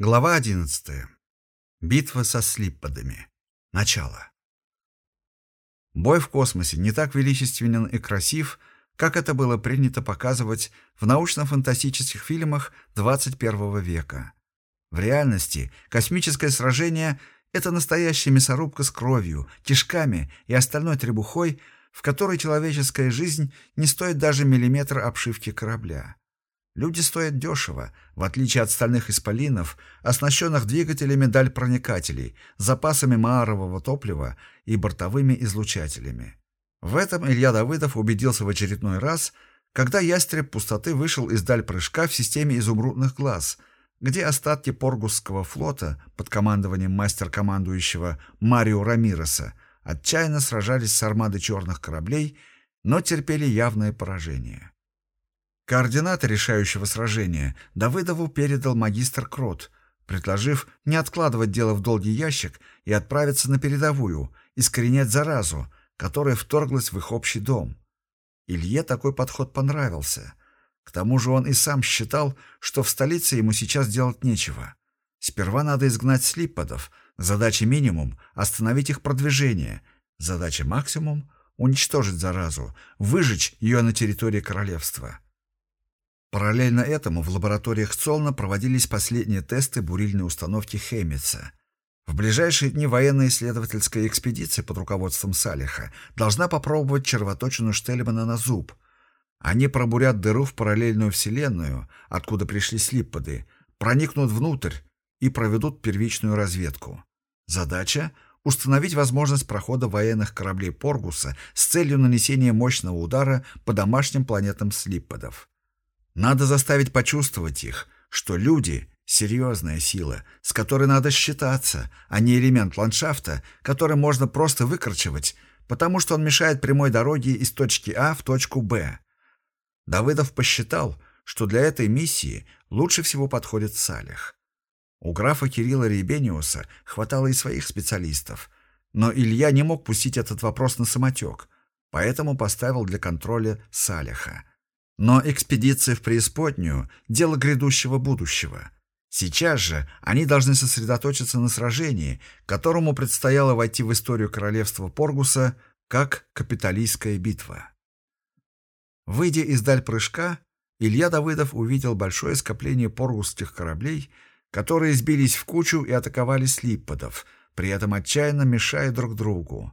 Глава 11. Битва со слипподами. Начало. Бой в космосе не так величественен и красив, как это было принято показывать в научно-фантастических фильмах 21 века. В реальности космическое сражение — это настоящая мясорубка с кровью, кишками и остальной требухой, в которой человеческая жизнь не стоит даже миллиметра обшивки корабля. Люди стоят дешево, в отличие от стальных исполинов, оснащенных двигателями даль-проникателей, запасами маарового топлива и бортовыми излучателями. В этом Илья Давыдов убедился в очередной раз, когда ястреб пустоты вышел из даль-прыжка в системе изумрудных глаз, где остатки Поргусского флота под командованием мастер-командующего Марио Рамироса отчаянно сражались с армадой черных кораблей, но терпели явное поражение. Координаты решающего сражения Давыдову передал магистр Крот, предложив не откладывать дело в долгий ящик и отправиться на передовую, искоренять заразу, которая вторглась в их общий дом. Илье такой подход понравился. К тому же он и сам считал, что в столице ему сейчас делать нечего. Сперва надо изгнать слипподов, задача минимум — остановить их продвижение, задача максимум — уничтожить заразу, выжечь ее на территории королевства. Параллельно этому в лабораториях ЦОЛНа проводились последние тесты бурильной установки Хемица. В ближайшие дни военная исследовательская экспедиция под руководством Салиха должна попробовать червоточину Штельмана на зуб. Они пробурят дыру в параллельную вселенную, откуда пришли слипподы, проникнут внутрь и проведут первичную разведку. Задача — установить возможность прохода военных кораблей Поргуса с целью нанесения мощного удара по домашним планетам слипподов. Надо заставить почувствовать их, что люди — серьезная сила, с которой надо считаться, а не элемент ландшафта, который можно просто выкорчевать, потому что он мешает прямой дороге из точки А в точку Б. Давыдов посчитал, что для этой миссии лучше всего подходит Салих. У графа Кирилла Рейбениуса хватало и своих специалистов, но Илья не мог пустить этот вопрос на самотек, поэтому поставил для контроля Салиха — но экспедиция в преисподнюю — дело грядущего будущего. Сейчас же они должны сосредоточиться на сражении, которому предстояло войти в историю королевства Поргуса как капиталистская битва. Выйдя из даль прыжка, Илья Давыдов увидел большое скопление поргусских кораблей, которые сбились в кучу и атаковали слипподов, при этом отчаянно мешая друг другу.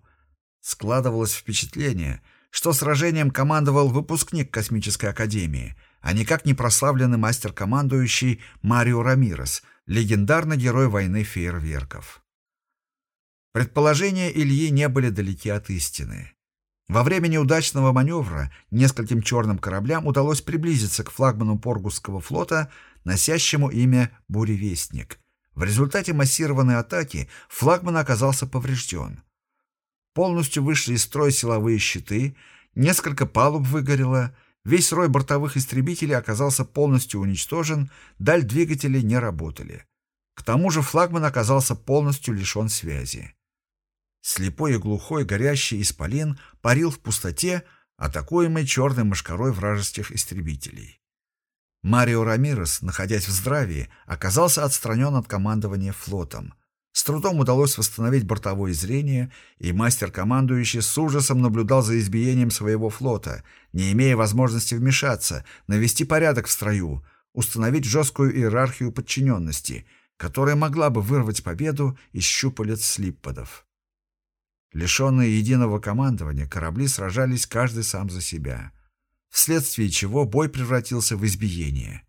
Складывалось впечатление — что сражением командовал выпускник Космической Академии, а никак не прославленный мастер-командующий Марио Рамирес, легендарный герой войны фейерверков. Предположения Ильи не были далеки от истины. Во время неудачного маневра нескольким черным кораблям удалось приблизиться к флагману Поргусского флота, носящему имя «Буревестник». В результате массированной атаки флагман оказался поврежден. Полностью вышли из строя силовые щиты, несколько палуб выгорело, весь рой бортовых истребителей оказался полностью уничтожен, даль двигателей не работали. К тому же флагман оказался полностью лишен связи. Слепой и глухой горящий исполин парил в пустоте, атакуемый черной мошкарой вражеских истребителей. Марио Рамирес, находясь в здравии, оказался отстранен от командования флотом — с трудом удалось восстановить бортовое зрение, и мастер-командующий с ужасом наблюдал за избиением своего флота, не имея возможности вмешаться, навести порядок в строю, установить жесткую иерархию подчиненности, которая могла бы вырвать победу из щупалец слипподов. Лишенные единого командования, корабли сражались каждый сам за себя, вследствие чего бой превратился в избиение.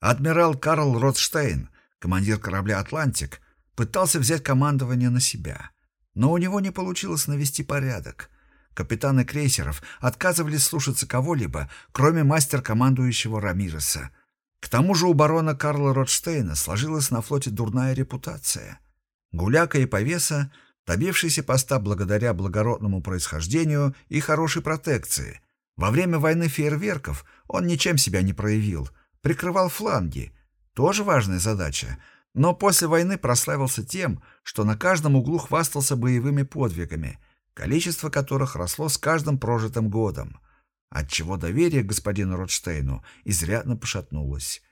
Адмирал Карл Ротштейн, командир корабля «Атлантик», Пытался взять командование на себя. Но у него не получилось навести порядок. Капитаны крейсеров отказывались слушаться кого-либо, кроме мастер-командующего Рамиреса. К тому же у барона Карла Ротштейна сложилась на флоте дурная репутация. Гуляка и повеса, добившийся поста благодаря благородному происхождению и хорошей протекции. Во время войны фейерверков он ничем себя не проявил, прикрывал фланги. Тоже важная задача — но после войны прославился тем, что на каждом углу хвастался боевыми подвигами, количество которых росло с каждым прожитым годом, отчего доверие к господину Ротштейну изрядно пошатнулось.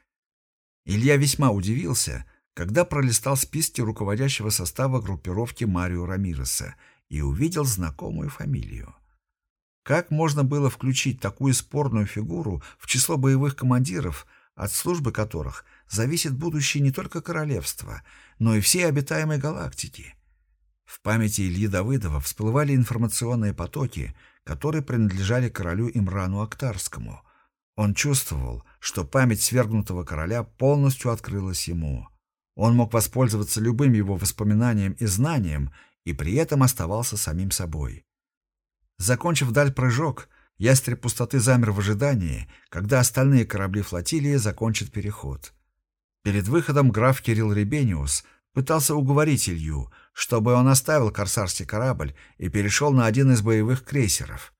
Илья весьма удивился, когда пролистал списки руководящего состава группировки Марио Рамиреса и увидел знакомую фамилию. Как можно было включить такую спорную фигуру в число боевых командиров, от службы которых зависит будущее не только королевства, но и всей обитаемой галактики? В памяти Ильи Давыдова всплывали информационные потоки, которые принадлежали королю Имрану Актарскому. Он чувствовал, что память свергнутого короля полностью открылась ему. Он мог воспользоваться любым его воспоминанием и знанием, и при этом оставался самим собой. Закончив даль прыжок, ястреб пустоты замер в ожидании, когда остальные корабли флотилии закончат переход. Перед выходом граф Кирилл Ребениус пытался уговорить Илью, чтобы он оставил корсарский корабль и перешел на один из боевых крейсеров.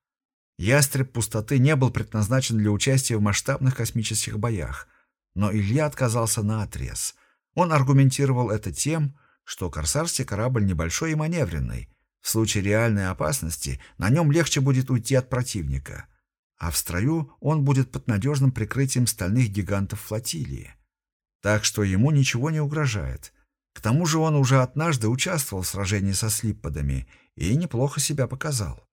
Ястреб пустоты не был предназначен для участия в масштабных космических боях, но Илья отказался на отрез. Он аргументировал это тем, что корсарский корабль небольшой и маневренный. В случае реальной опасности на нем легче будет уйти от противника. А в строю он будет под надежным прикрытием стальных гигантов флотилии. Так что ему ничего не угрожает. К тому же он уже однажды участвовал в сражении со слипподами и неплохо себя показал.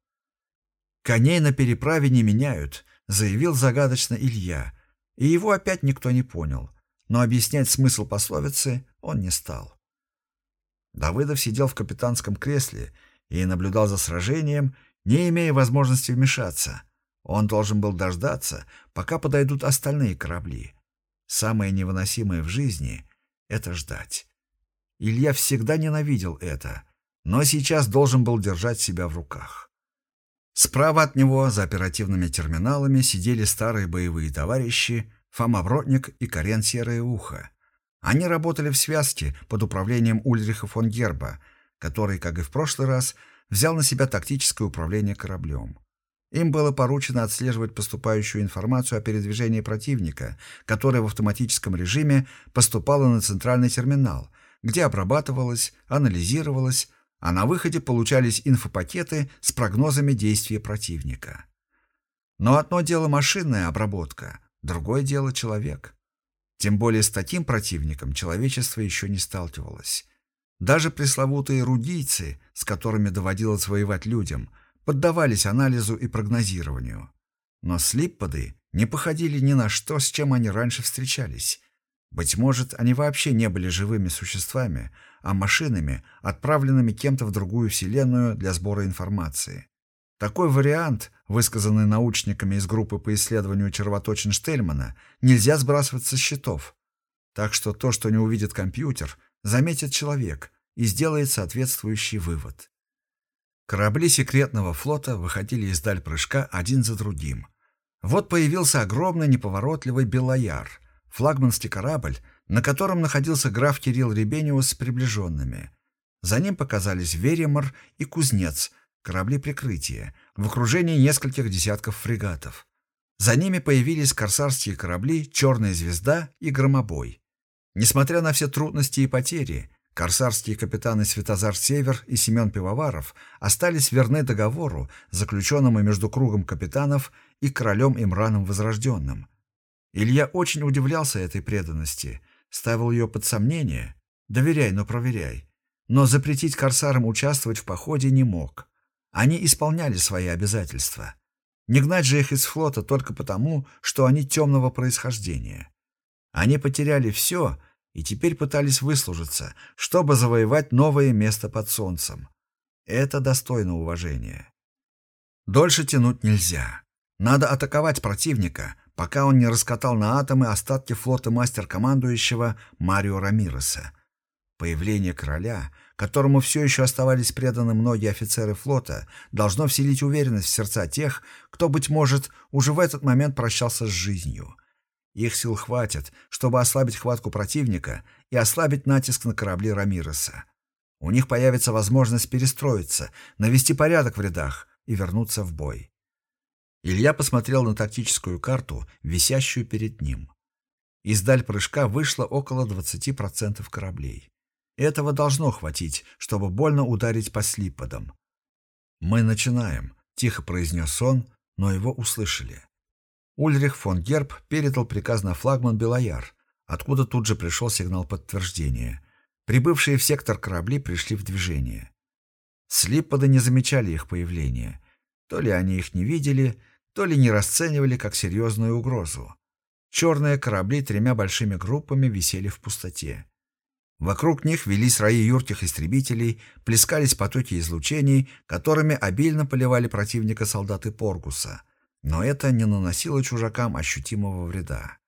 «Коней на переправе не меняют», — заявил загадочно Илья, и его опять никто не понял, но объяснять смысл пословицы он не стал. Давыдов сидел в капитанском кресле и наблюдал за сражением, не имея возможности вмешаться. Он должен был дождаться, пока подойдут остальные корабли. Самое невыносимое в жизни — это ждать. Илья всегда ненавидел это, но сейчас должен был держать себя в руках. Справа от него, за оперативными терминалами, сидели старые боевые товарищи Фома Бродник и Карен Серое Ухо. Они работали в связке под управлением Ульриха фон Герба, который, как и в прошлый раз, взял на себя тактическое управление кораблем. Им было поручено отслеживать поступающую информацию о передвижении противника, которая в автоматическом режиме поступала на центральный терминал, где обрабатывалась, анализировалась, а на выходе получались инфопакеты с прогнозами действий противника. Но одно дело машинная обработка, другое дело человек. Тем более с таким противником человечество еще не сталкивалось. Даже пресловутые рудийцы, с которыми доводилось воевать людям, поддавались анализу и прогнозированию. Но слипподы не походили ни на что, с чем они раньше встречались. Быть может, они вообще не были живыми существами, а машинами, отправленными кем-то в другую вселенную для сбора информации. Такой вариант, высказанный научниками из группы по исследованию червоточин Штельмана, нельзя сбрасывать со счетов. Так что то, что не увидит компьютер, заметит человек и сделает соответствующий вывод. Корабли секретного флота выходили из даль прыжка один за другим. Вот появился огромный неповоротливый Белояр, флагманский корабль, на котором находился граф Кирилл Ребениус с приближенными. За ним показались Веремор и Кузнец, корабли прикрытия, в окружении нескольких десятков фрегатов. За ними появились корсарские корабли «Черная звезда» и «Громобой». Несмотря на все трудности и потери, корсарские капитаны Светозар-Север и Семен Пивоваров остались верны договору, заключенному между кругом капитанов и королем Имраном Возрожденным. Илья очень удивлялся этой преданности, ставил ее под сомнение «доверяй, но проверяй», но запретить корсарам участвовать в походе не мог. Они исполняли свои обязательства. Не гнать же их из флота только потому, что они темного происхождения. Они потеряли все и теперь пытались выслужиться, чтобы завоевать новое место под солнцем. Это достойно уважения. Дольше тянуть нельзя. Надо атаковать противника, пока он не раскатал на атомы остатки флота мастер-командующего Марио Рамиреса. Появление короля — которому все еще оставались преданы многие офицеры флота, должно вселить уверенность в сердца тех, кто, быть может, уже в этот момент прощался с жизнью. Их сил хватит, чтобы ослабить хватку противника и ослабить натиск на корабли Рамиреса. У них появится возможность перестроиться, навести порядок в рядах и вернуться в бой. Илья посмотрел на тактическую карту, висящую перед ним. Из даль прыжка вышло около 20% кораблей. Этого должно хватить, чтобы больно ударить по слиподам. «Мы начинаем», — тихо произнес он, но его услышали. Ульрих фон Герб передал приказ на флагман Белояр, откуда тут же пришел сигнал подтверждения. Прибывшие в сектор корабли пришли в движение. Слипподы не замечали их появления. То ли они их не видели, то ли не расценивали как серьезную угрозу. Черные корабли тремя большими группами висели в пустоте. Вокруг них велись раи юрких истребителей, плескались потоки излучений, которыми обильно поливали противника солдаты Поргуса. Но это не наносило чужакам ощутимого вреда.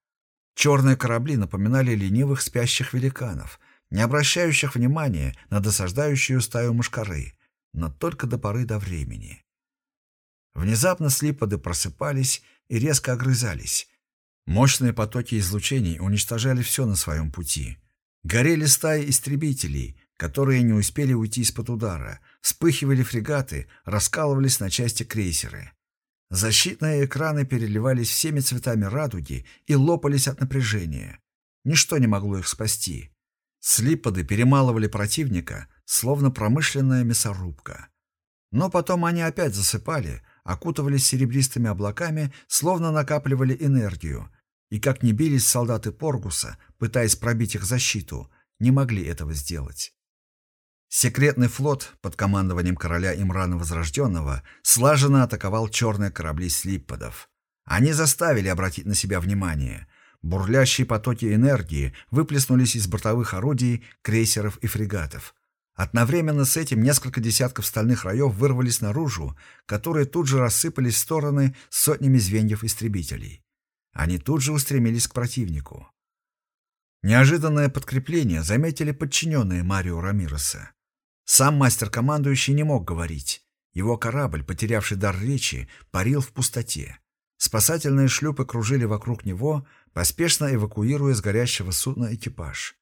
Черные корабли напоминали ленивых спящих великанов, не обращающих внимания на досаждающую стаю мушкары, но только до поры до времени. Внезапно слиподы просыпались и резко огрызались. Мощные потоки излучений уничтожали все на своем пути. Горели стаи истребителей, которые не успели уйти из-под удара, вспыхивали фрегаты, раскалывались на части крейсеры. Защитные экраны переливались всеми цветами радуги и лопались от напряжения. Ничто не могло их спасти. Слиподы перемалывали противника, словно промышленная мясорубка. Но потом они опять засыпали, окутывались серебристыми облаками, словно накапливали энергию, и как ни бились солдаты Поргуса, пытаясь пробить их защиту, не могли этого сделать. Секретный флот под командованием короля Имрана Возрожденного слаженно атаковал черные корабли слипподов. Они заставили обратить на себя внимание. Бурлящие потоки энергии выплеснулись из бортовых орудий, крейсеров и фрегатов. Одновременно с этим несколько десятков стальных раев вырвались наружу, которые тут же рассыпались в стороны сотнями звеньев истребителей. Они тут же устремились к противнику. Неожиданное подкрепление заметили подчиненные Марио Рамироса. Сам мастер-командующий не мог говорить. Его корабль, потерявший дар речи, парил в пустоте. Спасательные шлюпы кружили вокруг него, поспешно эвакуируя с горящего судна экипаж.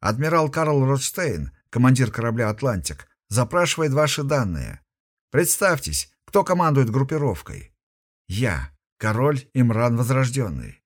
Адмирал Карл Ротштейн, командир корабля «Атлантик», запрашивает ваши данные. Представьтесь, кто командует группировкой? Я, король Имран Возрожденный.